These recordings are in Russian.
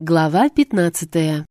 Глава 15.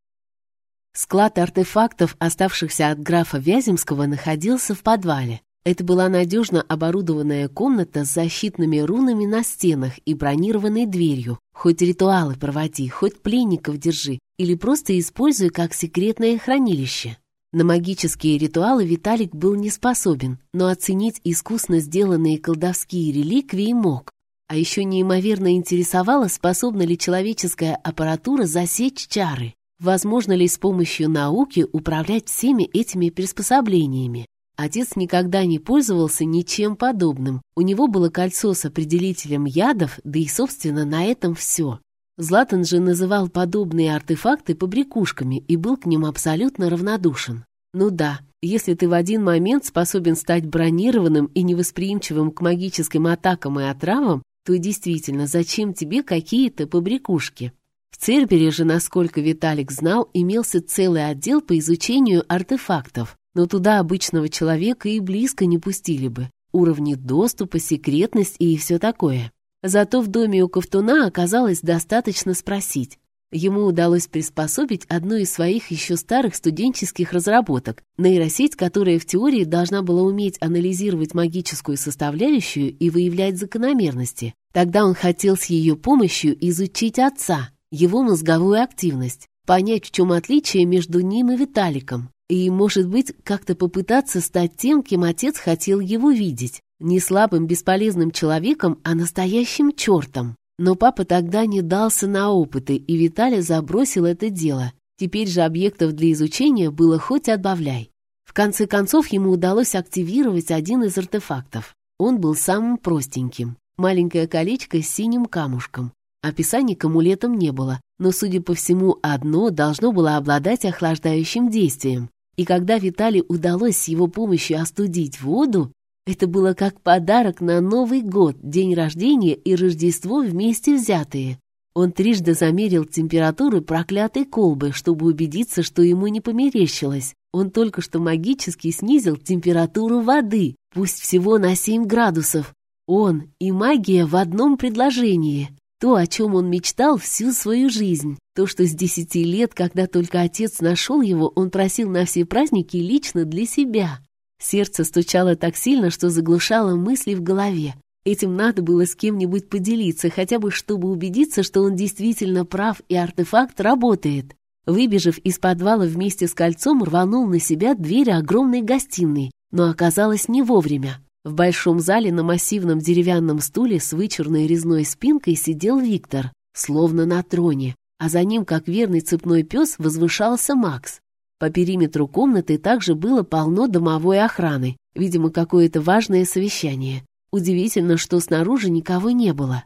Склад артефактов, оставшихся от графа Вяземского, находился в подвале. Это была надежно оборудованная комната с защитными рунами на стенах и бронированной дверью. Хоть ритуалы проводи, хоть пленников держи, или просто используй как секретное хранилище. На магические ритуалы Виталик был не способен, но оценить искусно сделанные колдовские реликвии мог. А еще неимоверно интересовало, способна ли человеческая аппаратура засечь чары. Возможно ли с помощью науки управлять всеми этими приспособлениями? Отец никогда не пользовался ничем подобным. У него было кольцо с определителем ядов, да и, собственно, на этом все. Златан же называл подобные артефакты побрякушками и был к ним абсолютно равнодушен. Ну да, если ты в один момент способен стать бронированным и невосприимчивым к магическим атакам и отравам, то действительно, зачем тебе какие-то побрякушки? В Цербере же, насколько Виталик знал, имелся целый отдел по изучению артефактов, но туда обычного человека и близко не пустили бы. Уровни доступа, секретность и все такое. Зато в доме у Ковтуна оказалось достаточно спросить. Ему удалось приспособить одну из своих еще старых студенческих разработок, нейросеть, которая в теории должна была уметь анализировать магическую составляющую и выявлять закономерности. Тогда он хотел с ее помощью изучить отца, его мозговую активность, понять, в чем отличие между ним и Виталиком, и, может быть, как-то попытаться стать тем, кем отец хотел его видеть, не слабым бесполезным человеком, а настоящим чертом. Но папа тогда не дался на опыты, и Виталий забросил это дело. Теперь же объектов для изучения было хоть отбавляй. В конце концов, ему удалось активировать один из артефактов. Он был самым простеньким. Маленькое колечко с синим камушком. Описаний к амулетам не было, но, судя по всему, одно должно было обладать охлаждающим действием. И когда Виталий удалось с его помощью остудить воду, это было как подарок на Новый год, день рождения и Рождество вместе взятые. Он трижды замерил температуру проклятой колбы, чтобы убедиться, что ему не померещилось. Он только что магически снизил температуру воды, пусть всего на 7 градусов. Он и магия в одном предложении. То, о чем он мечтал всю свою жизнь. То, что с десяти лет, когда только отец нашел его, он просил на все праздники лично для себя. Сердце стучало так сильно, что заглушало мысли в голове. Этим надо было с кем-нибудь поделиться, хотя бы чтобы убедиться, что он действительно прав и артефакт работает. Выбежав из подвала вместе с кольцом, рванул на себя дверь огромной гостиной, но оказалось не вовремя. В большом зале на массивном деревянном стуле с вычурной резной спинкой сидел Виктор, словно на троне, а за ним, как верный цепной пес, возвышался Макс. По периметру комнаты также было полно домовой охраны, видимо, какое-то важное совещание. Удивительно, что снаружи никого не было.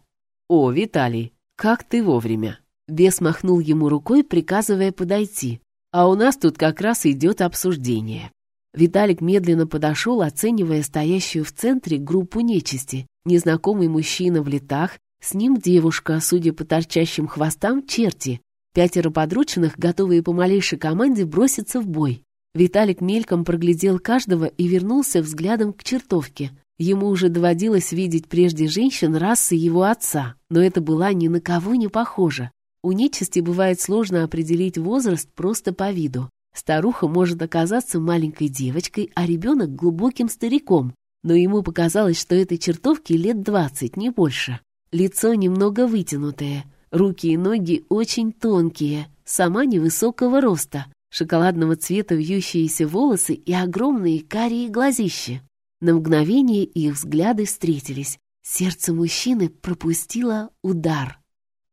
«О, Виталий, как ты вовремя!» Бес махнул ему рукой, приказывая подойти. «А у нас тут как раз идет обсуждение». Виталик медленно подошел, оценивая стоящую в центре группу нечисти. Незнакомый мужчина в летах, с ним девушка, судя по торчащим хвостам, черти, Пятеро подручных, готовые по малейшей команде броситься в бой. Виталик мельком проглядел каждого и вернулся взглядом к чертовке. Ему уже доводилось видеть прежде женщин расы его отца, но это была ни на кого не похожа. У нечисти бывает сложно определить возраст просто по виду. Старуха может оказаться маленькой девочкой, а ребенок — глубоким стариком. Но ему показалось, что этой чертовке лет двадцать, не больше. Лицо немного вытянутое, Руки и ноги очень тонкие, сама невысокого роста, шоколадного цвета вьющиеся волосы и огромные карие глазища. На мгновение их взгляды встретились. Сердце мужчины пропустило удар.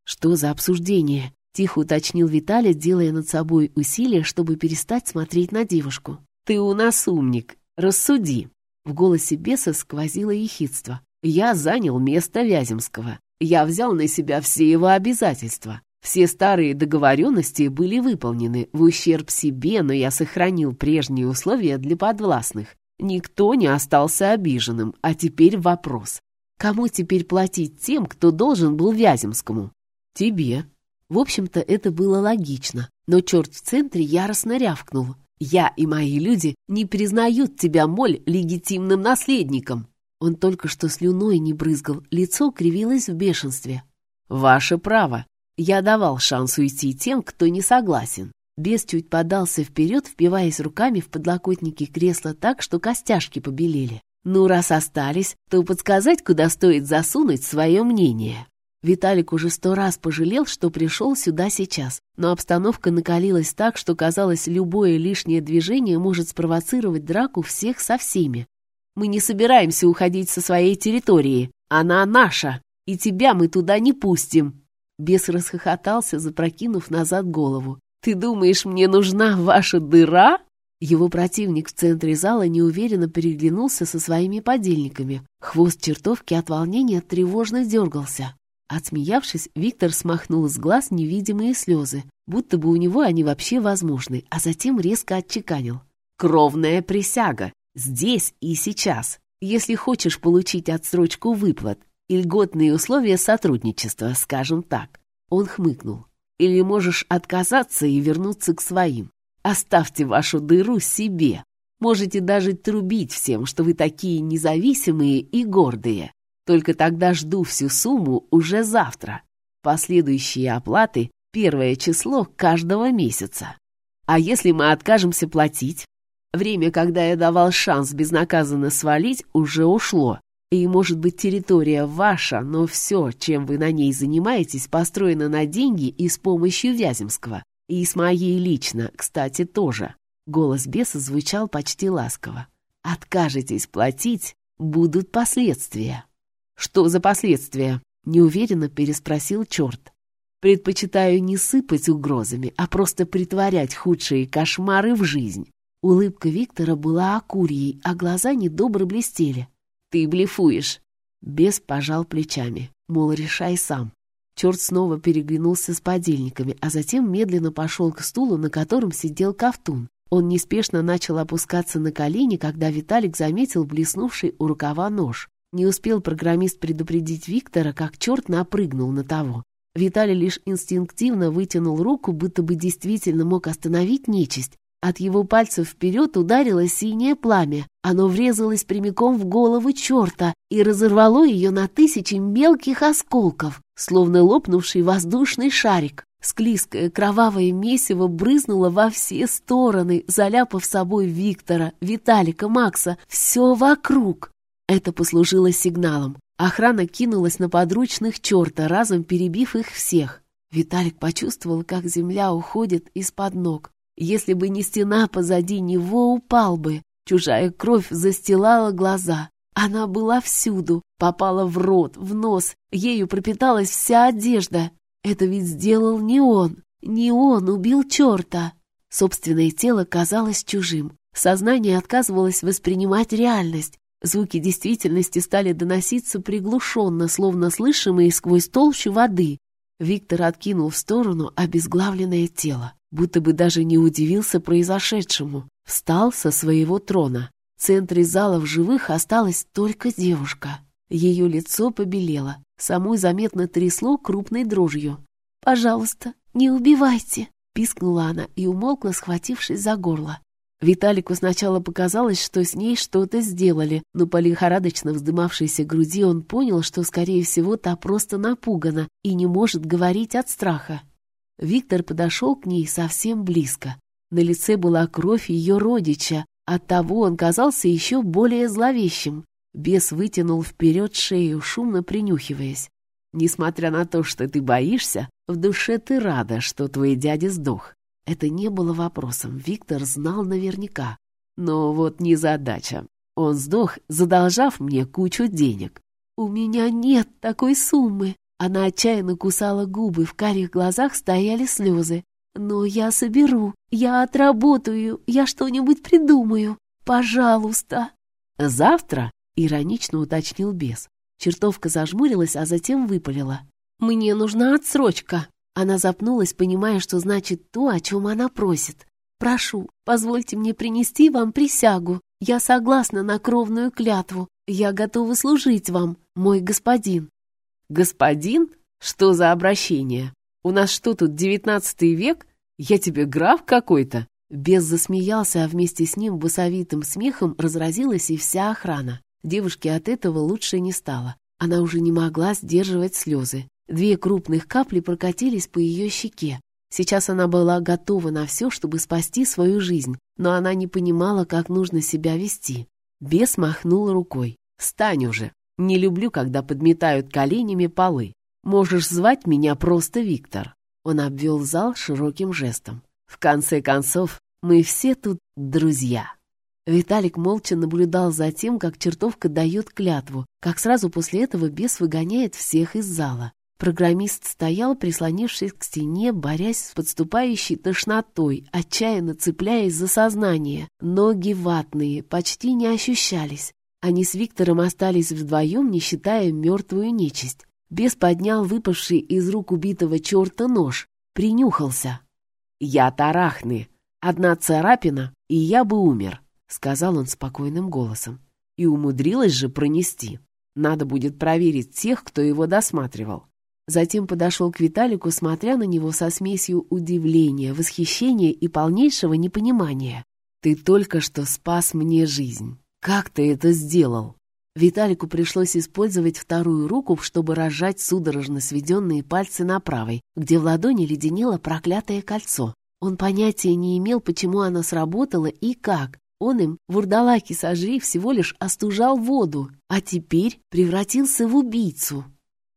«Что за обсуждение?» — тихо уточнил Виталий, делая над собой усилия, чтобы перестать смотреть на девушку. «Ты у нас умник. Рассуди». В голосе беса сквозило ехидство. «Я занял место Вяземского. Я взял на себя все его обязательства. Все старые договоренности были выполнены в ущерб себе, но я сохранил прежние условия для подвластных. Никто не остался обиженным, а теперь вопрос. Кому теперь платить тем, кто должен был Вяземскому? Тебе. В общем-то, это было логично, но черт в центре яростно рявкнул. Я и мои люди не признают тебя, моль, легитимным наследником. Он только что слюной не брызгал, лицо кривилось в бешенстве. «Ваше право. Я давал шанс уйти тем, кто не согласен. Бес чуть подался вперед, впиваясь руками в подлокотники кресла так, что костяшки побелели. Ну, раз остались, то подсказать, куда стоит засунуть свое мнение. Виталик уже сто раз пожалел, что пришел сюда сейчас, но обстановка накалилась так, что казалось, любое лишнее движение может спровоцировать драку всех со всеми. Мы не собираемся уходить со своей территории. Она наша, и тебя мы туда не пустим. Бес расхохотался, запрокинув назад голову. «Ты думаешь, мне нужна ваша дыра?» Его противник в центре зала неуверенно переглянулся со своими подельниками. Хвост чертовки от волнения тревожно дергался. Отсмеявшись, Виктор смахнул с глаз невидимые слезы, будто бы у него они вообще возможны, а затем резко отчеканил. «Кровная присяга! Здесь и сейчас! Если хочешь получить отсрочку выплат и льготные условия сотрудничества, скажем так!» Он хмыкнул. «Или можешь отказаться и вернуться к своим. Оставьте вашу дыру себе. Можете даже трубить всем, что вы такие независимые и гордые. Только тогда жду всю сумму уже завтра. Последующие оплаты – первое число каждого месяца. А если мы откажемся платить? Время, когда я давал шанс безнаказанно свалить, уже ушло. И, может быть, территория ваша, но все, чем вы на ней занимаетесь, построено на деньги и с помощью Вяземского. И с моей лично, кстати, тоже. Голос беса звучал почти ласково. Откажетесь платить, будут последствия. «Что за последствия?» — неуверенно переспросил черт. «Предпочитаю не сыпать угрозами, а просто притворять худшие кошмары в жизнь». Улыбка Виктора была акурьей, а глаза недобро блестели. «Ты блефуешь!» Бес пожал плечами, мол, решай сам. Черт снова переглянулся с подельниками, а затем медленно пошел к стулу, на котором сидел Ковтун. Он неспешно начал опускаться на колени, когда Виталик заметил блеснувший у рукава нож. Не успел программист предупредить Виктора, как черт напрыгнул на того. Виталий лишь инстинктивно вытянул руку, будто бы действительно мог остановить нечисть. От его пальцев вперед ударило синее пламя. Оно врезалось прямиком в голову черта и разорвало ее на тысячи мелких осколков, словно лопнувший воздушный шарик. Склизкое кровавое месиво брызнуло во все стороны, заляпав собой Виктора, Виталика, Макса, все вокруг. Это послужило сигналом. Охрана кинулась на подручных черта, разом перебив их всех. Виталик почувствовал, как земля уходит из-под ног. Если бы не стена позади него, упал бы. Чужая кровь застилала глаза. Она была всюду, попала в рот, в нос, ею пропиталась вся одежда. Это ведь сделал не он, не он убил черта. Собственное тело казалось чужим. Сознание отказывалось воспринимать реальность. Звуки действительности стали доноситься приглушенно, словно слышимые сквозь толщу воды. Виктор откинул в сторону обезглавленное тело, будто бы даже не удивился произошедшему. Встал со своего трона. В центре зала в живых осталась только девушка. Ее лицо побелело, самой заметно трясло крупной дрожью. «Пожалуйста, не убивайте!» — пискнула она и умолкла, схватившись за горло. Виталику сначала показалось, что с ней что-то сделали, но по лихорадочно вздымавшейся груди он понял, что, скорее всего, та просто напугана и не может говорить от страха. Виктор подошел к ней совсем близко. На лице была кровь ее родича, оттого он казался еще более зловещим. Бес вытянул вперед шею, шумно принюхиваясь. «Несмотря на то, что ты боишься, в душе ты рада, что твой дядя сдох. Это не было вопросом, Виктор знал наверняка. Но вот незадача. Он сдох, задолжав мне кучу денег. «У меня нет такой суммы!» Она отчаянно кусала губы, в карих глазах стояли слезы. «Но я соберу, я отработаю, я что-нибудь придумаю. Пожалуйста!» «Завтра?» — иронично уточнил бес. Чертовка зажмурилась, а затем выпалила. «Мне нужна отсрочка!» Она запнулась, понимая, что значит то, о чем она просит. «Прошу, позвольте мне принести вам присягу. Я согласна на кровную клятву. Я готова служить вам, мой господин». «Господин? Что за обращение? У нас что тут, девятнадцатый век? Я тебе граф какой-то?» Бес засмеялся, а вместе с ним басовитым смехом разразилась и вся охрана. Девушке от этого лучше не стало. Она уже не могла сдерживать слезы. Две крупных капли прокатились по ее щеке. Сейчас она была готова на все, чтобы спасти свою жизнь, но она не понимала, как нужно себя вести. Бес махнул рукой. «Встань уже! Не люблю, когда подметают коленями полы. Можешь звать меня просто Виктор». Он обвел зал широким жестом. «В конце концов, мы все тут друзья». Виталик молча наблюдал за тем, как чертовка дает клятву, как сразу после этого бес выгоняет всех из зала. Программист стоял, прислонившись к стене, борясь с подступающей тошнотой, отчаянно цепляясь за сознание. Ноги ватные, почти не ощущались. Они с Виктором остались вдвоем, не считая мертвую нечисть. Бес поднял выпавший из рук убитого черта нож, принюхался. «Я тарахны. Одна царапина, и я бы умер». — сказал он спокойным голосом. «И умудрилась же пронести. Надо будет проверить тех, кто его досматривал». Затем подошел к Виталику, смотря на него со смесью удивления, восхищения и полнейшего непонимания. «Ты только что спас мне жизнь. Как ты это сделал?» Виталику пришлось использовать вторую руку, чтобы разжать судорожно сведенные пальцы на правой, где в ладони леденело проклятое кольцо. Он понятия не имел, почему оно сработало и как, он им, вурдалаки сожри, всего лишь остужал воду, а теперь превратился в убийцу.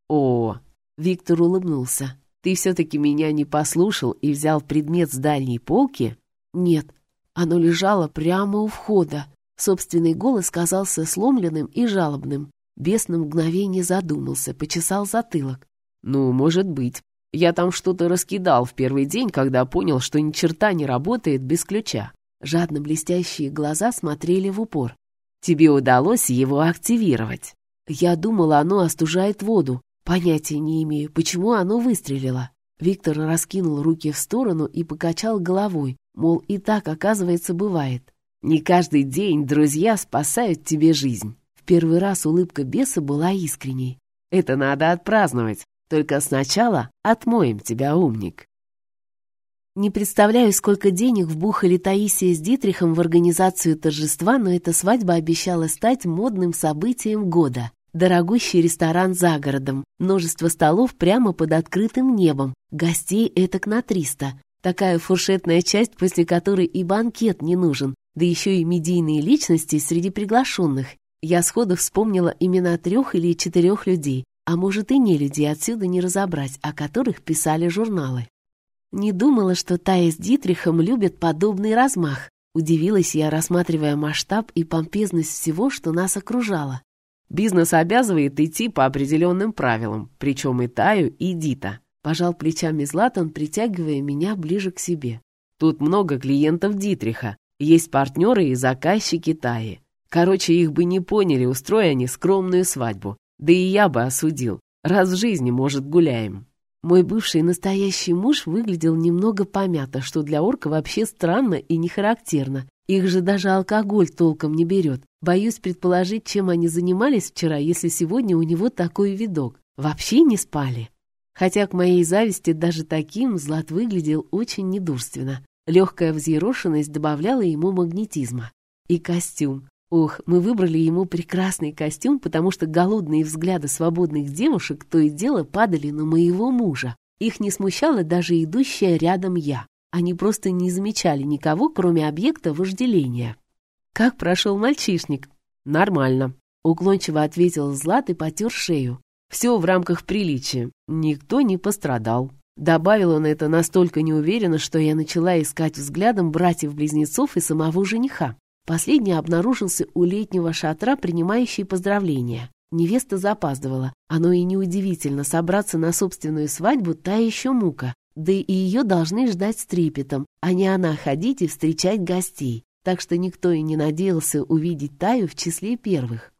О, Виктор улыбнулся. Ты все-таки меня не послушал и взял предмет с дальней полки? Нет, оно лежало прямо у входа. Собственный голос казался сломленным и жалобным. Бес на мгновение задумался, почесал затылок. «Ну, может быть. Я там что-то раскидал в первый день, когда понял, что ни черта не работает без ключа. Жадно блестящие глаза смотрели в упор. «Тебе удалось его активировать?» «Я думала, оно остужает воду. Понятия не имею, почему оно выстрелило». Виктор раскинул руки в сторону и покачал головой, мол, и так, оказывается, бывает. «Не каждый день друзья спасают тебе жизнь». В первый раз улыбка беса была искренней. «Это надо отпраздновать. Только сначала отмоем тебя, умник». Не представляю, сколько денег вбухали Таисия с Дитрихом в организацию торжества, но эта свадьба обещала стать модным событием года. Дорогущий ресторан за городом, множество столов прямо под открытым небом, гостей этак на триста. Такая фуршетная часть, после которой и банкет не нужен, да еще и медийные личности среди приглашенных. Я сходу вспомнила имена трех или четырех людей, а может и не людей, отсюда не разобрать, о которых писали журналы. Не думала, что Тая с Дитрихом любят подобный размах. Удивилась я, рассматривая масштаб и помпезность всего, что нас окружало. Бизнес обязывает идти по определенным правилам, причем и Таю, и Дита. Пожал плечами Златан, притягивая меня ближе к себе. Тут много клиентов Дитриха. Есть партнеры и заказчики Таи. Короче, их бы не поняли, устроя они скромную свадьбу. Да и я бы осудил. Раз в жизни, может, гуляем. Мой бывший настоящий муж выглядел немного помято, что для орка вообще странно и не характерно. Их же даже алкоголь толком не берет. Боюсь предположить, чем они занимались вчера, если сегодня у него такой видок. Вообще не спали. Хотя к моей зависти даже таким Злат выглядел очень недурственно. Легкая взъерошенность добавляла ему магнетизма. И костюм. Ох, мы выбрали ему прекрасный костюм, потому что голодные взгляды свободных девушек то и дело падали на моего мужа. Их не смущала даже идущая рядом я. Они просто не замечали никого, кроме объекта вожделения. «Как прошел мальчишник?» «Нормально», — уклончиво ответил Злат и потер шею. «Все в рамках приличия. Никто не пострадал». Добавил он это настолько неуверенно, что я начала искать взглядом братьев-близнецов и самого жениха. Последний обнаружился у летнего шатра, принимающий поздравления. Невеста запаздывала. Оно и неудивительно, собраться на собственную свадьбу та еще мука. Да и ее должны ждать с трепетом, а не она ходить и встречать гостей. Так что никто и не надеялся увидеть Таю в числе первых.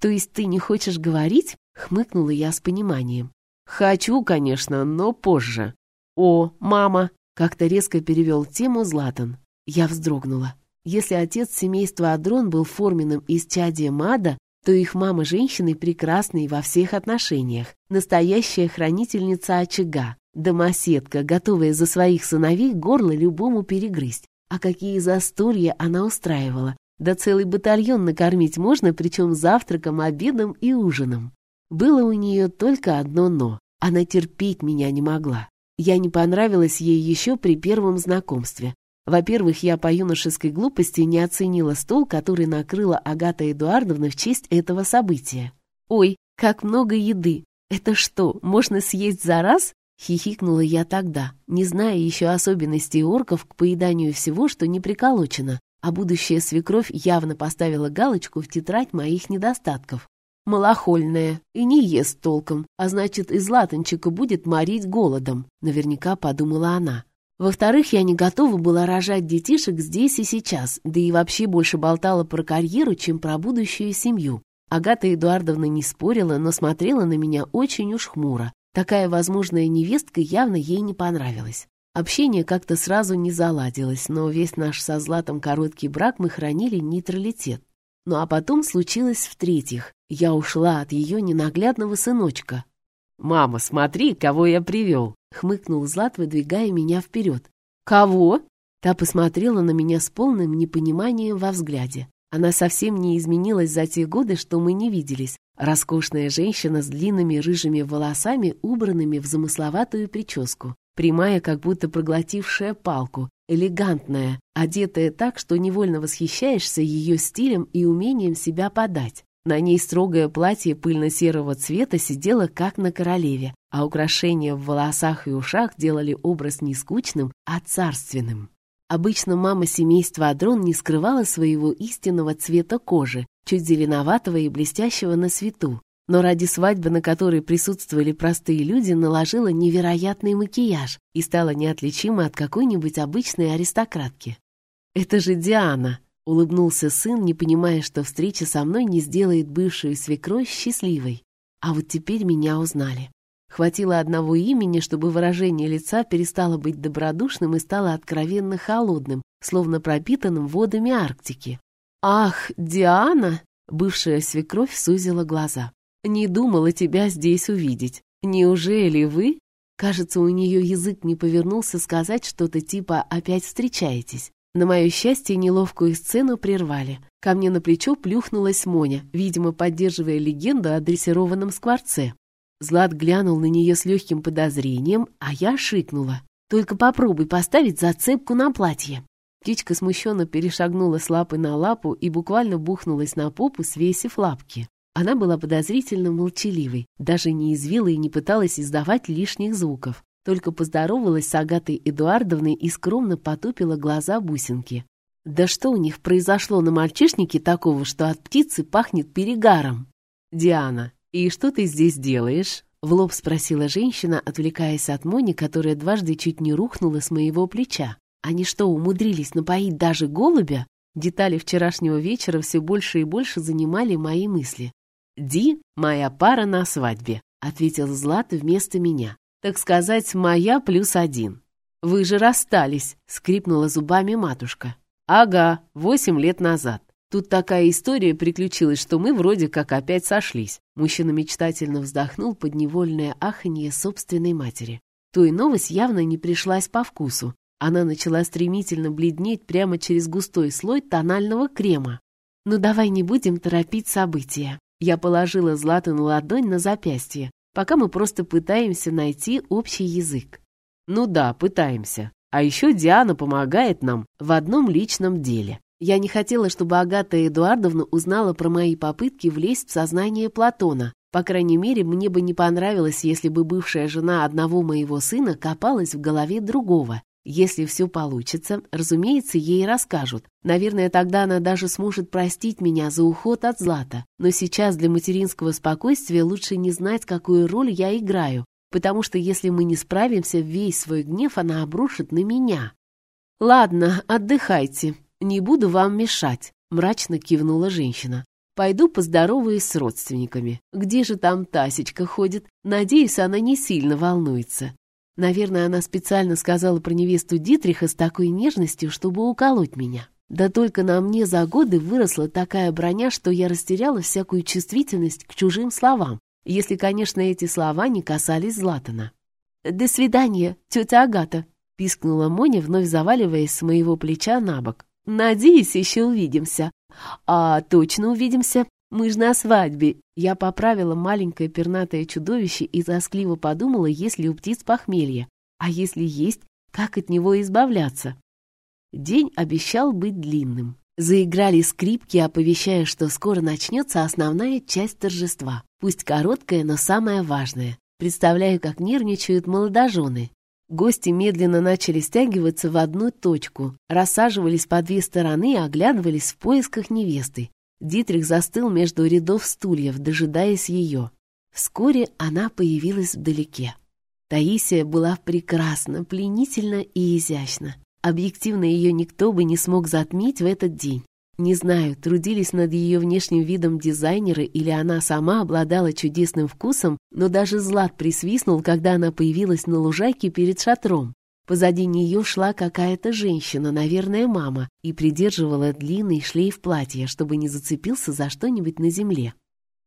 «То есть ты не хочешь говорить?» — хмыкнула я с пониманием. «Хочу, конечно, но позже». «О, мама!» — как-то резко перевел тему Златан. Я вздрогнула. Если отец семейства Адрон был форменным из чадия Мада, то их мама женщины прекрасные во всех отношениях, настоящая хранительница очага, домоседка, готовая за своих сыновей горло любому перегрызть. А какие застолья она устраивала! Да целый батальон накормить можно, причем завтраком, обедом и ужином. Было у нее только одно «но». Она терпеть меня не могла. Я не понравилась ей еще при первом знакомстве. Во-первых, я по юношеской глупости не оценила стол, который накрыла Агата Эдуардовна в честь этого события. «Ой, как много еды! Это что, можно съесть за раз?» Хихикнула я тогда, не зная еще особенностей орков к поеданию всего, что не приколочено, а будущая свекровь явно поставила галочку в тетрадь моих недостатков. Малохольная и не ест толком, а значит, из латанчика будет морить голодом, наверняка подумала она. Во-вторых, я не готова была рожать детишек здесь и сейчас, да и вообще больше болтала про карьеру, чем про будущую семью. Агата Эдуардовна не спорила, но смотрела на меня очень уж хмуро. Такая возможная невестка явно ей не понравилась. Общение как-то сразу не заладилось, но весь наш со Златом короткий брак мы хранили нейтралитет. Ну а потом случилось в-третьих. Я ушла от ее ненаглядного сыночка. «Мама, смотри, кого я привел!» — хмыкнул Злат, выдвигая меня вперед. «Кого?» Та посмотрела на меня с полным непониманием во взгляде. Она совсем не изменилась за те годы, что мы не виделись. Роскошная женщина с длинными рыжими волосами, убранными в замысловатую прическу. Прямая, как будто проглотившая палку, элегантная, одетая так, что невольно восхищаешься ее стилем и умением себя подать. На ней строгое платье пыльно-серого цвета сидело как на королеве, а украшения в волосах и ушах делали образ не скучным, а царственным. Обычно мама семейства Адрон не скрывала своего истинного цвета кожи, чуть зеленоватого и блестящего на свету, но ради свадьбы, на которой присутствовали простые люди, наложила невероятный макияж и стала неотличима от какой-нибудь обычной аристократки. «Это же Диана!» — улыбнулся сын, не понимая, что встреча со мной не сделает бывшую свекровь счастливой. А вот теперь меня узнали. Хватило одного имени, чтобы выражение лица перестало быть добродушным и стало откровенно холодным, словно пропитанным водами Арктики. «Ах, Диана!» — бывшая свекровь сузила глаза. Не думала тебя здесь увидеть. Неужели вы?» Кажется, у нее язык не повернулся сказать что-то типа «опять встречаетесь». На мое счастье, неловкую сцену прервали. Ко мне на плечо плюхнулась Моня, видимо, поддерживая легенду о дрессированном скворце. Злат глянул на нее с легким подозрением, а я шикнула. «Только попробуй поставить зацепку на платье». Птичка смущенно перешагнула с лапы на лапу и буквально бухнулась на попу, свесив лапки. Она была подозрительно молчаливой, даже не извила и не пыталась издавать лишних звуков. Только поздоровалась с Агатой Эдуардовной и скромно потупила глаза бусинки. Да что у них произошло на мальчишнике такого, что от птицы пахнет перегаром? «Диана, и что ты здесь делаешь?» В лоб спросила женщина, отвлекаясь от Мони, которая дважды чуть не рухнула с моего плеча. Они что, умудрились напоить даже голубя? Детали вчерашнего вечера все больше и больше занимали мои мысли. «Ди — моя пара на свадьбе», — ответил Злат вместо меня. «Так сказать, моя плюс один». «Вы же расстались», — скрипнула зубами матушка. «Ага, восемь лет назад. Тут такая история приключилась, что мы вроде как опять сошлись». Мужчина мечтательно вздохнул под невольное аханье собственной матери. Той новость явно не пришлась по вкусу. Она начала стремительно бледнеть прямо через густой слой тонального крема. «Ну давай не будем торопить события», я положила Злату ладонь на запястье, пока мы просто пытаемся найти общий язык. Ну да, пытаемся. А еще Диана помогает нам в одном личном деле. Я не хотела, чтобы Агата Эдуардовна узнала про мои попытки влезть в сознание Платона. По крайней мере, мне бы не понравилось, если бы бывшая жена одного моего сына копалась в голове другого. Если все получится, разумеется, ей расскажут. Наверное, тогда она даже сможет простить меня за уход от Злата. Но сейчас для материнского спокойствия лучше не знать, какую роль я играю, потому что если мы не справимся, весь свой гнев она обрушит на меня. «Ладно, отдыхайте, не буду вам мешать», — мрачно кивнула женщина. «Пойду поздороваюсь с родственниками. Где же там Тасечка ходит? Надеюсь, она не сильно волнуется. Наверное, она специально сказала про невесту Дитриха с такой нежностью, чтобы уколоть меня. Да только на мне за годы выросла такая броня, что я растеряла всякую чувствительность к чужим словам, если, конечно, эти слова не касались Златана. «До свидания, тетя Агата», — пискнула Моня, вновь заваливаясь с моего плеча на бок. «Надеюсь, еще увидимся». «А точно увидимся», Мы ж на свадьбе!» Я поправила маленькое пернатое чудовище и тоскливо подумала, есть ли у птиц похмелье. А если есть, как от него избавляться? День обещал быть длинным. Заиграли скрипки, оповещая, что скоро начнется основная часть торжества. Пусть короткая, но самая важная. Представляю, как нервничают молодожены. Гости медленно начали стягиваться в одну точку, рассаживались по две стороны и оглядывались в поисках невесты. Дитрих застыл между рядов стульев, дожидаясь ее. Вскоре она появилась вдалеке. Таисия была прекрасна, пленительна и изящна. Объективно ее никто бы не смог затмить в этот день. Не знаю, трудились над ее внешним видом дизайнеры или она сама обладала чудесным вкусом, но даже Злат присвистнул, когда она появилась на лужайке перед шатром. Позади нее шла какая-то женщина, наверное, мама, и придерживала длинный шлейф платья, чтобы не зацепился за что-нибудь на земле.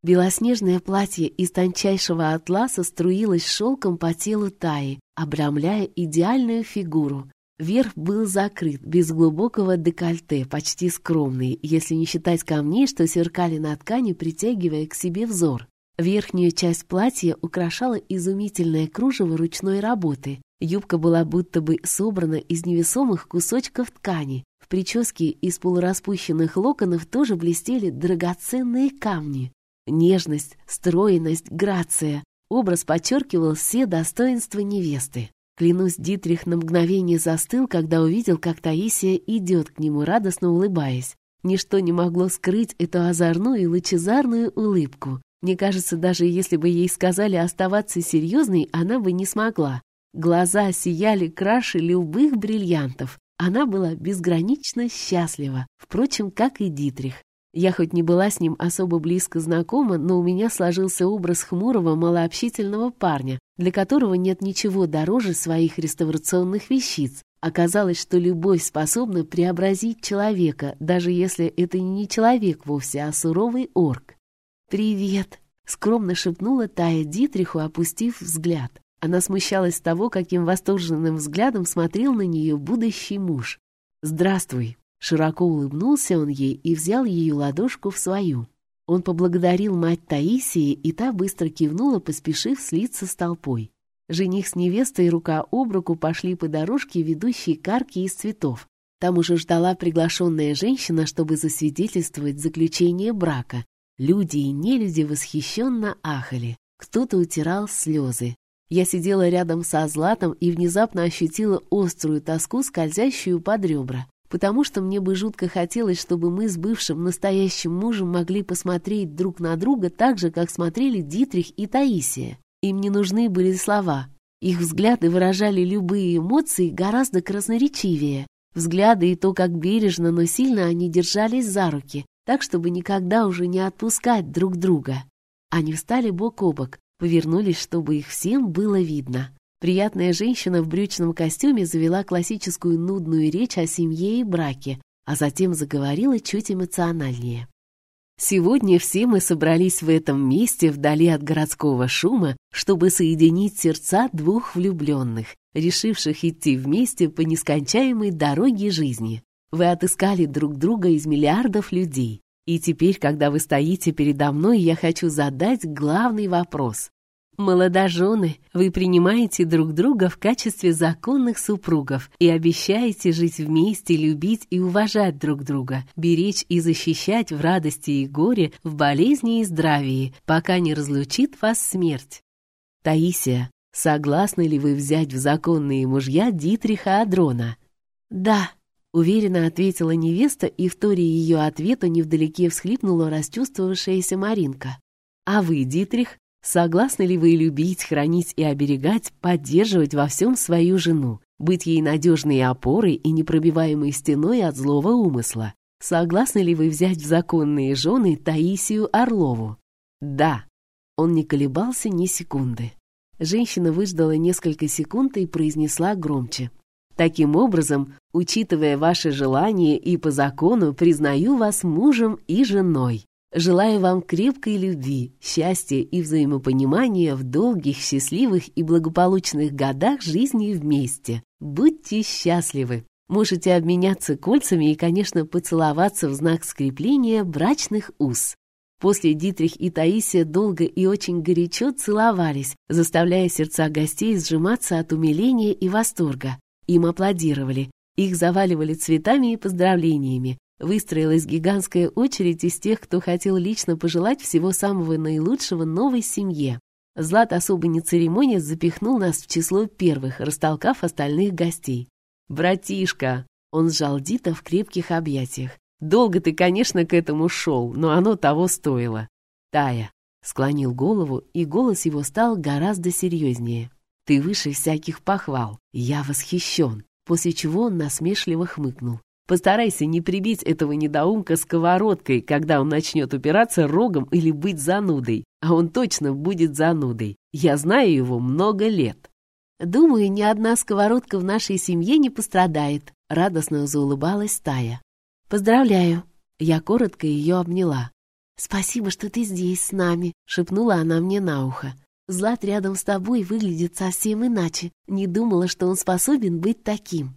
Белоснежное платье из тончайшего атласа струилось шелком по телу Таи, обрамляя идеальную фигуру, Верх был закрыт, без глубокого декольте, почти скромный, если не считать камней, что сверкали на ткани, притягивая к себе взор. Верхнюю часть платья украшала изумительное кружево ручной работы. Юбка была будто бы собрана из невесомых кусочков ткани. В прическе из полураспущенных локонов тоже блестели драгоценные камни. Нежность, стройность, грация. Образ подчеркивал все достоинства невесты. Клянусь, Дитрих на мгновение застыл, когда увидел, как Таисия идет к нему, радостно улыбаясь. Ничто не могло скрыть эту озорную и лучезарную улыбку. Мне кажется, даже если бы ей сказали оставаться серьезной, она бы не смогла. Глаза сияли краше любых бриллиантов. Она была безгранично счастлива, впрочем, как и Дитрих. Я хоть не была с ним особо близко знакома, но у меня сложился образ хмурого, малообщительного парня, для которого нет ничего дороже своих реставрационных вещиц. Оказалось, что любовь способна преобразить человека, даже если это не человек вовсе, а суровый орк. «Привет!» — скромно шепнула Тая Дитриху, опустив взгляд. Она смущалась того, каким восторженным взглядом смотрел на нее будущий муж. «Здравствуй!» Широко улыбнулся он ей и взял ее ладошку в свою. Он поблагодарил мать Таисии, и та быстро кивнула, поспешив слиться с толпой. Жених с невестой рука об руку пошли по дорожке, ведущей к арке из цветов. Там уже ждала приглашенная женщина, чтобы засвидетельствовать заключение брака. Люди и нелюди восхищенно ахали. Кто-то утирал слезы. Я сидела рядом со Златом и внезапно ощутила острую тоску, скользящую под ребра потому что мне бы жутко хотелось, чтобы мы с бывшим настоящим мужем могли посмотреть друг на друга так же, как смотрели Дитрих и Таисия. Им не нужны были слова. Их взгляды выражали любые эмоции гораздо красноречивее. Взгляды и то, как бережно, но сильно они держались за руки, так, чтобы никогда уже не отпускать друг друга. Они встали бок о бок, повернулись, чтобы их всем было видно. Приятная женщина в брючном костюме завела классическую нудную речь о семье и браке, а затем заговорила чуть эмоциональнее. Сегодня все мы собрались в этом месте вдали от городского шума, чтобы соединить сердца двух влюбленных, решивших идти вместе по нескончаемой дороге жизни. Вы отыскали друг друга из миллиардов людей. И теперь, когда вы стоите передо мной, я хочу задать главный вопрос. Молодожены, вы принимаете друг друга в качестве законных супругов и обещаете жить вместе, любить и уважать друг друга, беречь и защищать в радости и горе, в болезни и здравии, пока не разлучит вас смерть. Таисия, согласны ли вы взять в законные мужья Дитриха Адрона? Да, уверенно ответила невеста, и в торе ее ответа невдалеке всхлипнула расчувствовавшаяся Маринка. А вы, Дитрих, Согласны ли вы любить, хранить и оберегать, поддерживать во всем свою жену, быть ей надежной опорой и непробиваемой стеной от злого умысла? Согласны ли вы взять в законные жены Таисию Орлову? Да. Он не колебался ни секунды. Женщина выждала несколько секунд и произнесла громче. Таким образом, учитывая ваши желания и по закону, признаю вас мужем и женой. Желаю вам крепкой любви, счастья и взаимопонимания в долгих, счастливых и благополучных годах жизни вместе. Будьте счастливы! Можете обменяться кольцами и, конечно, поцеловаться в знак скрепления брачных уз. После Дитрих и Таисия долго и очень горячо целовались, заставляя сердца гостей сжиматься от умиления и восторга. Им аплодировали, их заваливали цветами и поздравлениями. Выстроилась гигантская очередь из тех, кто хотел лично пожелать всего самого наилучшего новой семье. Злат особо не церемония запихнул нас в число первых, растолкав остальных гостей. «Братишка!» Он сжал Дита в крепких объятиях. Долго ты, конечно, к этому шел, но оно того стоило. Тая склонил голову, и голос его стал гораздо серьезнее. Ты выше всяких похвал. Я восхищен. После чего он насмешливо хмыкнул. Постарайся не прибить этого недоумка сковородкой, когда он начнет упираться рогом или быть занудой. А он точно будет занудой. Я знаю его много лет. Думаю, ни одна сковородка в нашей семье не пострадает. Радостно заулыбалась Тая. «Поздравляю!» Я коротко ее обняла. «Спасибо, что ты здесь с нами», — шепнула она мне на ухо. «Злат рядом с тобой выглядит совсем иначе. Не думала, что он способен быть таким».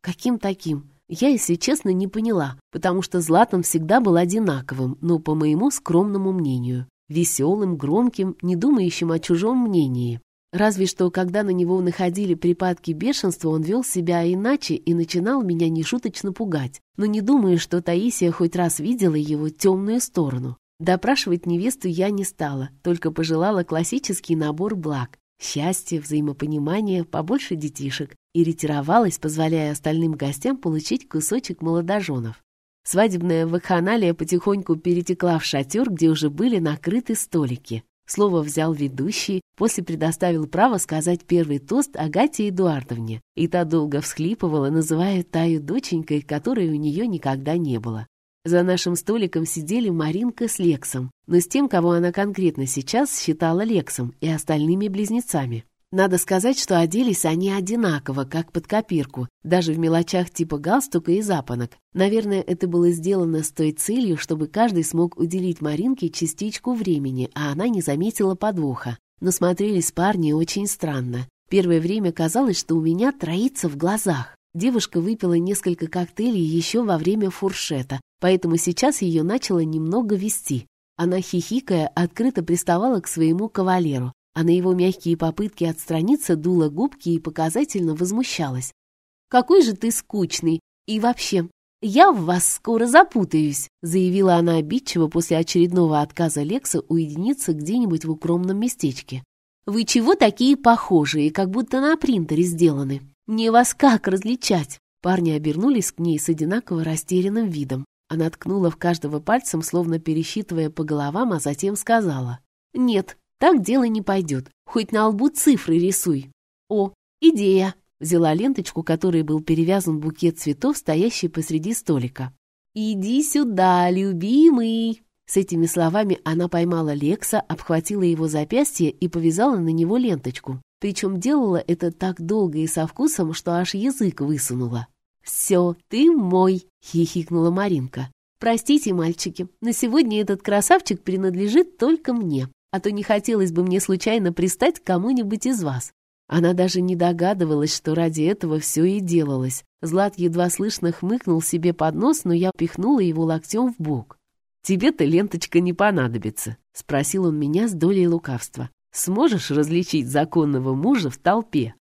«Каким таким?» Я, если честно, не поняла, потому что Златом всегда был одинаковым, но, по моему скромному мнению, веселым, громким, не думающим о чужом мнении. Разве что, когда на него находили припадки бешенства, он вел себя иначе и начинал меня нешуточно пугать. Но не думаю, что Таисия хоть раз видела его темную сторону. Допрашивать невесту я не стала, только пожелала классический набор благ. Счастье, взаимопонимание, побольше детишек. И ретировалась, позволяя остальным гостям получить кусочек молодоженов. Свадебная вакханалия потихоньку перетекла в шатер, где уже были накрыты столики. Слово взял ведущий, после предоставил право сказать первый тост Агате Эдуардовне, и та долго всхлипывала, называя Таю доченькой, которой у нее никогда не было. За нашим столиком сидели Маринка с Лексом, но с тем, кого она конкретно сейчас считала Лексом и остальными близнецами. Надо сказать, что оделись они одинаково, как под копирку, даже в мелочах типа галстука и запонок. Наверное, это было сделано с той целью, чтобы каждый смог уделить Маринке частичку времени, а она не заметила подвоха. Но смотрелись парни очень странно. Первое время казалось, что у меня троится в глазах. Девушка выпила несколько коктейлей еще во время фуршета, поэтому сейчас ее начало немного вести. Она, хихикая, открыто приставала к своему кавалеру, а на его мягкие попытки отстраниться дула губки и показательно возмущалась. «Какой же ты скучный! И вообще, я в вас скоро запутаюсь!» заявила она обидчиво после очередного отказа Лекса уединиться где-нибудь в укромном местечке. «Вы чего такие похожие, как будто на принтере сделаны? Мне вас как различать?» Парни обернулись к ней с одинаково растерянным видом. Она ткнула в каждого пальцем, словно пересчитывая по головам, а затем сказала. «Нет, так дело не пойдет. Хоть на лбу цифры рисуй. О, идея. Взяла ленточку, которой был перевязан букет цветов, стоящий посреди столика. «Иди сюда, любимый!» С этими словами она поймала Лекса, обхватила его запястье и повязала на него ленточку. Причем делала это так долго и со вкусом, что аж язык высунула. «Все, ты мой!» — хихикнула Маринка. «Простите, мальчики, на сегодня этот красавчик принадлежит только мне а то не хотелось бы мне случайно пристать к кому-нибудь из вас. Она даже не догадывалась, что ради этого все и делалось. Злат едва слышно хмыкнул себе под нос, но я пихнула его локтем в бок. «Тебе-то ленточка не понадобится», — спросил он меня с долей лукавства. «Сможешь различить законного мужа в толпе?»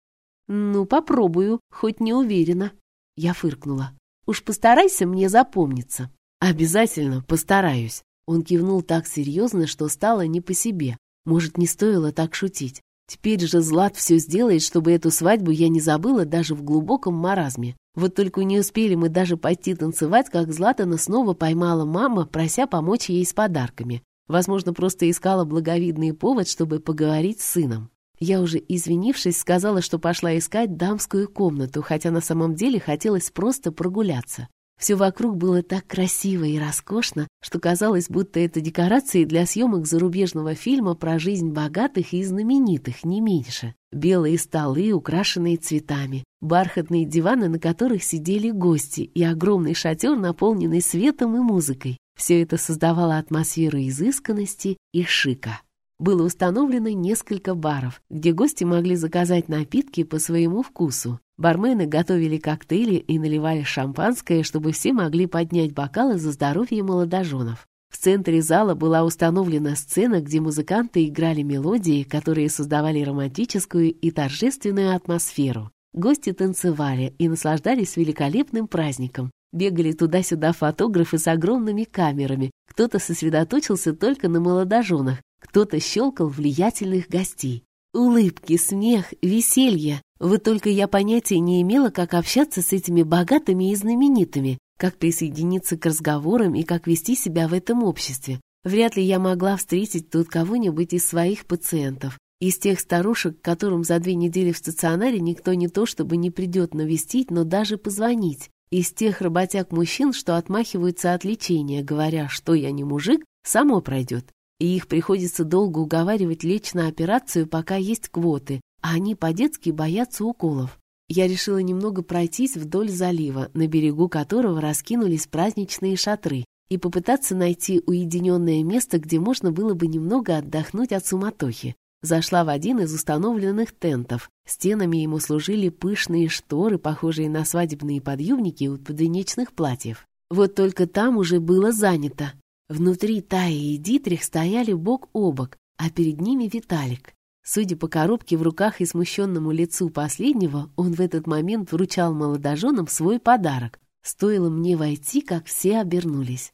«Ну, попробую, хоть не уверена». Я фыркнула. «Уж постарайся мне запомниться». «Обязательно постараюсь», он кивнул так серьезно, что стало не по себе. Может, не стоило так шутить. Теперь же Злат все сделает, чтобы эту свадьбу я не забыла даже в глубоком маразме. Вот только не успели мы даже пойти танцевать, как Златана снова поймала мама, прося помочь ей с подарками. Возможно, просто искала благовидный повод, чтобы поговорить с сыном. Я уже, извинившись, сказала, что пошла искать дамскую комнату, хотя на самом деле хотелось просто прогуляться. Все вокруг было так красиво и роскошно, что казалось, будто это декорации для съемок зарубежного фильма про жизнь богатых и знаменитых, не меньше. Белые столы, украшенные цветами, бархатные диваны, на которых сидели гости, и огромный шатер, наполненный светом и музыкой. Все это создавало атмосферу изысканности и шика. Было установлено несколько баров, где гости могли заказать напитки по своему вкусу. Бармены готовили коктейли и наливали шампанское, чтобы все могли поднять бокалы за здоровье молодоженов. В центре зала была установлена сцена, где музыканты играли мелодии, которые создавали романтическую и торжественную атмосферу. Гости танцевали и наслаждались великолепным праздником. Бегали туда-сюда фотографы с огромными камерами. Кто-то сосредоточился только на молодоженах, кто-то щелкал влиятельных гостей. Улыбки, смех, веселье. Вот только я понятия не имела, как общаться с этими богатыми и знаменитыми, как присоединиться к разговорам и как вести себя в этом обществе. Вряд ли я могла встретить тут кого-нибудь из своих пациентов. Из тех старушек, которым за две недели в стационаре никто не то чтобы не придет навестить, но даже позвонить. Из тех работяг-мужчин, что отмахиваются от лечения, говоря, что я не мужик, само пройдет. И их приходится долго уговаривать лечь на операцию, пока есть квоты, а они по-детски боятся уколов. Я решила немного пройтись вдоль залива, на берегу которого раскинулись праздничные шатры, и попытаться найти уединенное место, где можно было бы немного отдохнуть от суматохи. Зашла в один из установленных тентов. Стенами ему служили пышные шторы, похожие на свадебные подъюбники у подвенечных платьев. Вот только там уже было занято. Внутри Таи и Дитрих стояли бок о бок, а перед ними Виталик. Судя по коробке в руках и смущенному лицу последнего, он в этот момент вручал молодоженам свой подарок. Стоило мне войти, как все обернулись.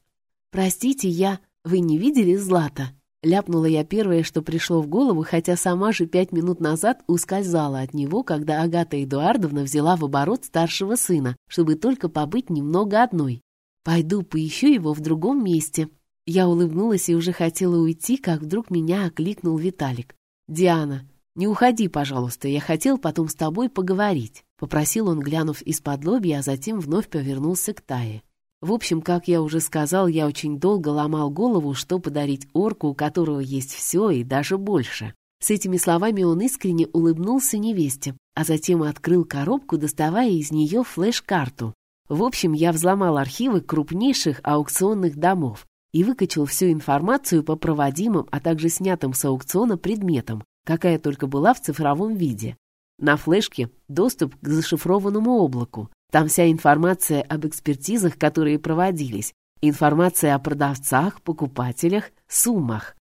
«Простите, я... Вы не видели Злата?» Ляпнула я первое, что пришло в голову, хотя сама же пять минут назад ускользала от него, когда Агата Эдуардовна взяла в оборот старшего сына, чтобы только побыть немного одной. «Пойду поищу его в другом месте». Я улыбнулась и уже хотела уйти, как вдруг меня окликнул Виталик. «Диана, не уходи, пожалуйста, я хотел потом с тобой поговорить», — попросил он, глянув из-под лобья, а затем вновь повернулся к Тае. В общем, как я уже сказал, я очень долго ломал голову, что подарить орку, у которого есть все и даже больше. С этими словами он искренне улыбнулся невесте, а затем открыл коробку, доставая из нее флеш-карту. В общем, я взломал архивы крупнейших аукционных домов и выкачал всю информацию по проводимым, а также снятым с аукциона предметам, какая только была в цифровом виде. На флешке доступ к зашифрованному облаку, там вся информация об экспертизах, которые проводились, информация о продавцах, покупателях, суммах.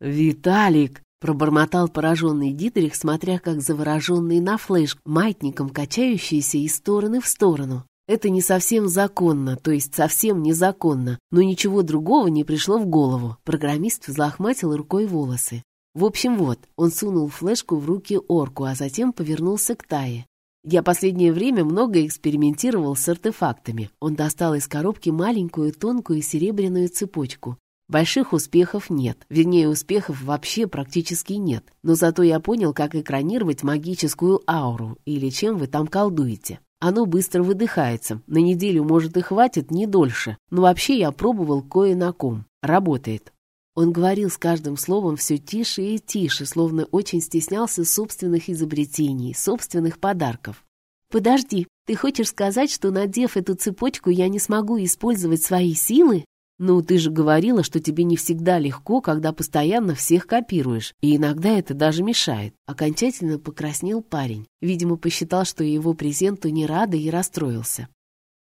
«Виталик!» — пробормотал пораженный Дитрих, смотря как завороженный на флеш, маятником качающийся из стороны в сторону. Это не совсем законно, то есть совсем незаконно, но ничего другого не пришло в голову. Программист взлохматил рукой волосы. В общем, вот, он сунул флешку в руки орку, а затем повернулся к Тае. Я последнее время много экспериментировал с артефактами. Он достал из коробки маленькую тонкую серебряную цепочку. Больших успехов нет, вернее, успехов вообще практически нет. Но зато я понял, как экранировать магическую ауру, или чем вы там колдуете. Оно быстро выдыхается, на неделю, может, и хватит, не дольше. Но вообще я пробовал кое на ком. Работает. Он говорил с каждым словом все тише и тише, словно очень стеснялся собственных изобретений, собственных подарков. «Подожди, ты хочешь сказать, что, надев эту цепочку, я не смогу использовать свои силы?» «Ну, ты же говорила, что тебе не всегда легко, когда постоянно всех копируешь, и иногда это даже мешает». Окончательно покраснел парень. Видимо, посчитал, что его презенту не рада и расстроился.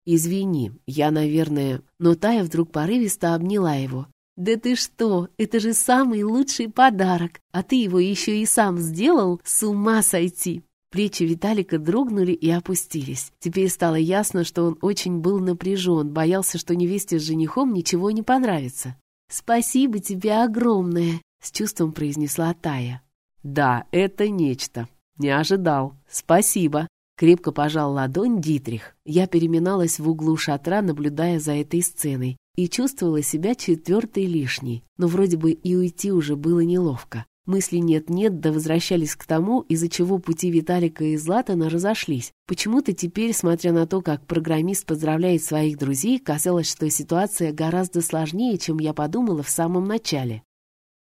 «Извини, я, наверное...» Но Тая вдруг порывисто обняла его. «Да ты что, это же самый лучший подарок, а ты его еще и сам сделал? С ума сойти!» Плечи Виталика дрогнули и опустились. Теперь стало ясно, что он очень был напряжен, боялся, что невесте с женихом ничего не понравится. «Спасибо тебе огромное!» — с чувством произнесла Тая. «Да, это нечто. Не ожидал. Спасибо!» Крепко пожал ладонь Дитрих. Я переминалась в углу шатра, наблюдая за этой сценой и чувствовала себя четвертой лишней, но вроде бы и уйти уже было неловко. Мысли нет-нет, да возвращались к тому, из-за чего пути Виталика и Златана разошлись. Почему-то теперь, смотря на то, как программист поздравляет своих друзей, казалось, что ситуация гораздо сложнее, чем я подумала в самом начале.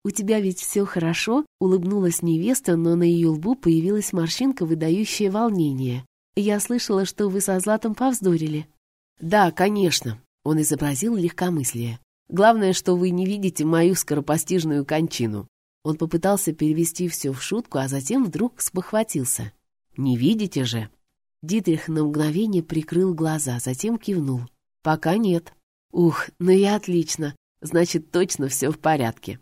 «У тебя ведь все хорошо?» — улыбнулась невеста, но на ее лбу появилась морщинка, выдающая волнение. «Я слышала, что вы со Златом повздорили». «Да, конечно», он изобразил легкомыслие. «Главное, что вы не видите мою скоропостижную кончину». Он попытался перевести все в шутку, а затем вдруг спохватился. «Не видите же?» Дитрих на мгновение прикрыл глаза, затем кивнул. «Пока нет». «Ух, ну и отлично. Значит, точно все в порядке.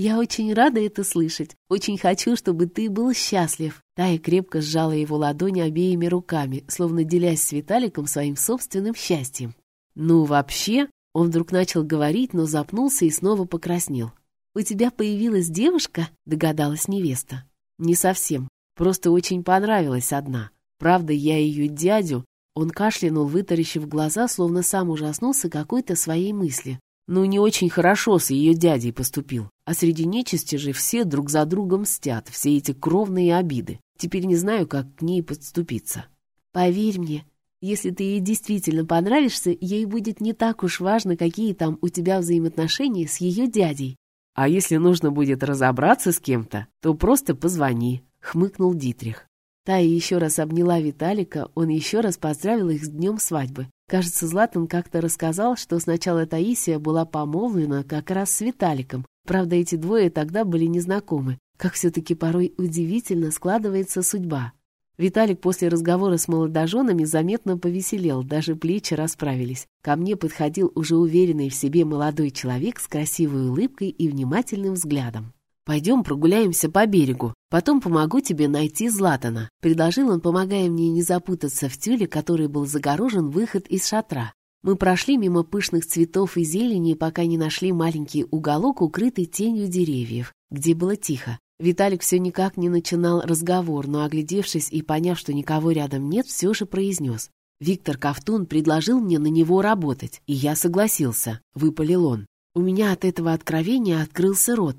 Я очень рада это слышать. Очень хочу, чтобы ты был счастлив. Тая крепко сжала его ладони обеими руками, словно делясь с Виталиком своим собственным счастьем. Ну, вообще, он вдруг начал говорить, но запнулся и снова покраснел. «У тебя появилась девушка?» — догадалась невеста. «Не совсем. Просто очень понравилась одна. Правда, я ее дядю...» Он кашлянул, вытаращив глаза, словно сам ужаснулся какой-то своей мысли. Ну, не очень хорошо с ее дядей поступил. А среди нечисти же все друг за другом мстят, все эти кровные обиды. Теперь не знаю, как к ней подступиться. Поверь мне, если ты ей действительно понравишься, ей будет не так уж важно, какие там у тебя взаимоотношения с ее дядей. А если нужно будет разобраться с кем-то, то просто позвони», — хмыкнул Дитрих. Тая еще раз обняла Виталика, он еще раз поздравил их с днем свадьбы. Кажется, Златан как-то рассказал, что сначала Таисия была помолвлена как раз с Виталиком. Правда, эти двое тогда были незнакомы. Как все-таки порой удивительно складывается судьба. Виталик после разговора с молодоженами заметно повеселел, даже плечи расправились. Ко мне подходил уже уверенный в себе молодой человек с красивой улыбкой и внимательным взглядом. «Пойдем прогуляемся по берегу, потом помогу тебе найти Златана», — предложил он, помогая мне не запутаться в тюле, который был загорожен выход из шатра. Мы прошли мимо пышных цветов и зелени, пока не нашли маленький уголок, укрытый тенью деревьев, где было тихо. Виталик все никак не начинал разговор, но, оглядевшись и поняв, что никого рядом нет, все же произнес. «Виктор Ковтун предложил мне на него работать, и я согласился», — выпалил он. У меня от этого откровения открылся рот.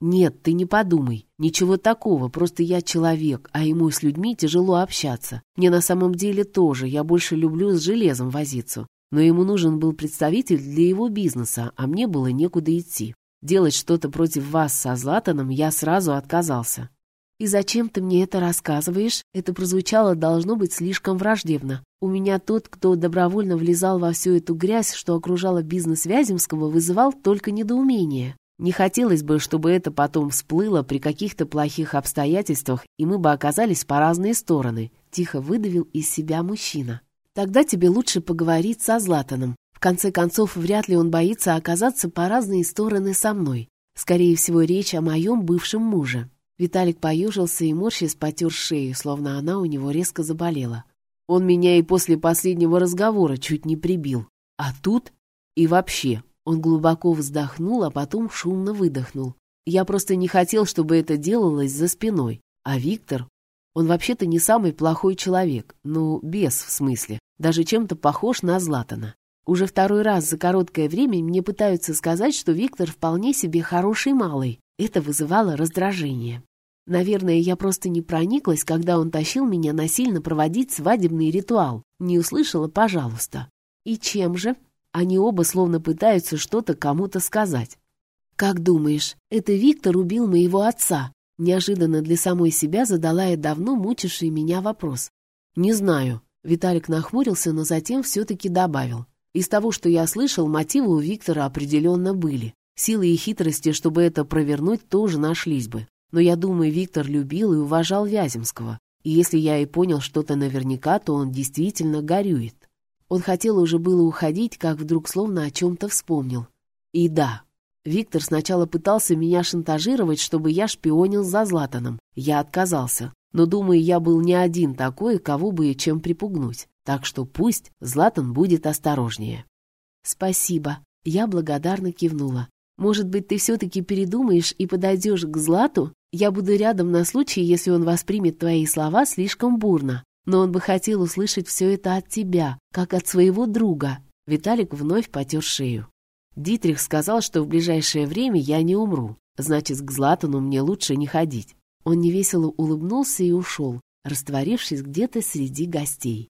«Нет, ты не подумай. Ничего такого, просто я человек, а ему с людьми тяжело общаться. Мне на самом деле тоже, я больше люблю с железом возиться. Но ему нужен был представитель для его бизнеса, а мне было некуда идти. Делать что-то против вас со Златаном я сразу отказался. «И зачем ты мне это рассказываешь?» Это прозвучало должно быть слишком враждебно. У меня тот, кто добровольно влезал во всю эту грязь, что окружала бизнес Вяземского, вызывал только недоумение. Не хотелось бы, чтобы это потом всплыло при каких-то плохих обстоятельствах, и мы бы оказались по разные стороны. Тихо выдавил из себя мужчина. Тогда тебе лучше поговорить со Златаном конце концов, вряд ли он боится оказаться по разные стороны со мной. Скорее всего, речь о моем бывшем муже. Виталик поежился и морщись потер шею, словно она у него резко заболела. Он меня и после последнего разговора чуть не прибил. А тут... И вообще, он глубоко вздохнул, а потом шумно выдохнул. Я просто не хотел, чтобы это делалось за спиной. А Виктор, он вообще-то не самый плохой человек. Ну, без в смысле. Даже чем-то похож на Златана. Уже второй раз за короткое время мне пытаются сказать, что Виктор вполне себе хороший малый. Это вызывало раздражение. Наверное, я просто не прониклась, когда он тащил меня насильно проводить свадебный ритуал. Не услышала «пожалуйста». И чем же? Они оба словно пытаются что-то кому-то сказать. «Как думаешь, это Виктор убил моего отца?» Неожиданно для самой себя задала я давно мучивший меня вопрос. «Не знаю». Виталик нахмурился, но затем все-таки добавил. Из того, что я слышал, мотивы у Виктора определенно были. Силы и хитрости, чтобы это провернуть, тоже нашлись бы. Но я думаю, Виктор любил и уважал Вяземского. И если я и понял что-то наверняка, то он действительно горюет. Он хотел уже было уходить, как вдруг словно о чем-то вспомнил. И да, Виктор сначала пытался меня шантажировать, чтобы я шпионил за Златаном. Я отказался. Но, думаю, я был не один такой, кого бы и чем припугнуть. Так что пусть Златан будет осторожнее. Спасибо. Я благодарно кивнула. Может быть, ты все-таки передумаешь и подойдешь к Злату? Я буду рядом на случай, если он воспримет твои слова слишком бурно. Но он бы хотел услышать все это от тебя, как от своего друга. Виталик вновь потер шею. Дитрих сказал, что в ближайшее время я не умру. Значит, к Златану мне лучше не ходить. Он невесело улыбнулся и ушел, растворившись где-то среди гостей.